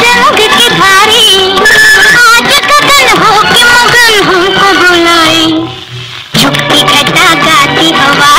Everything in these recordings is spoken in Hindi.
जग आज तो गगन हो के मगन हमको बुलाए झुकती घटा गाती हवा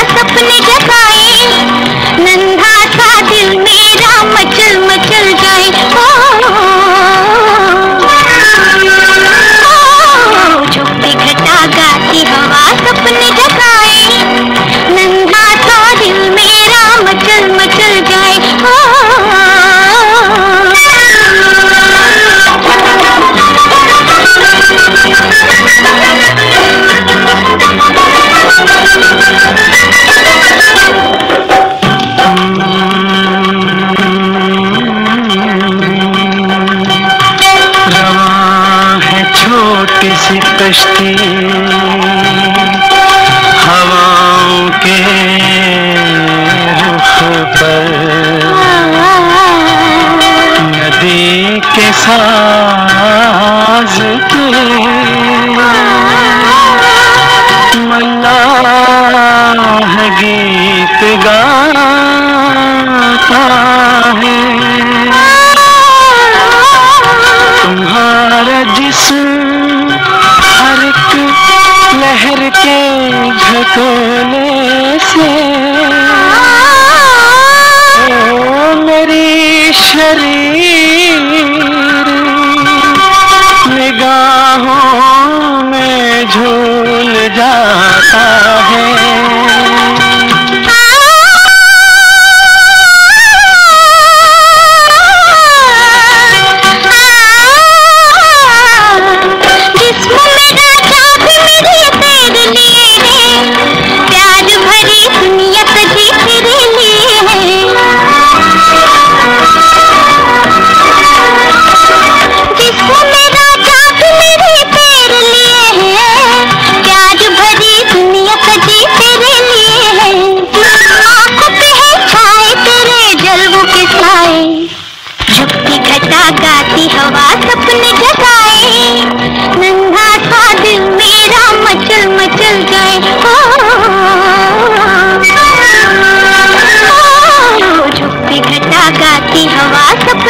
सी कश्ती। हवाओं के रुख पर नदी के साज़ बाहों में झूल जाता है।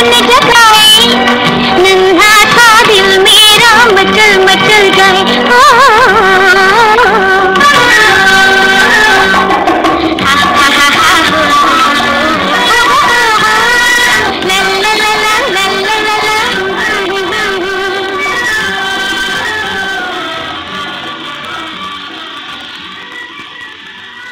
What did you do?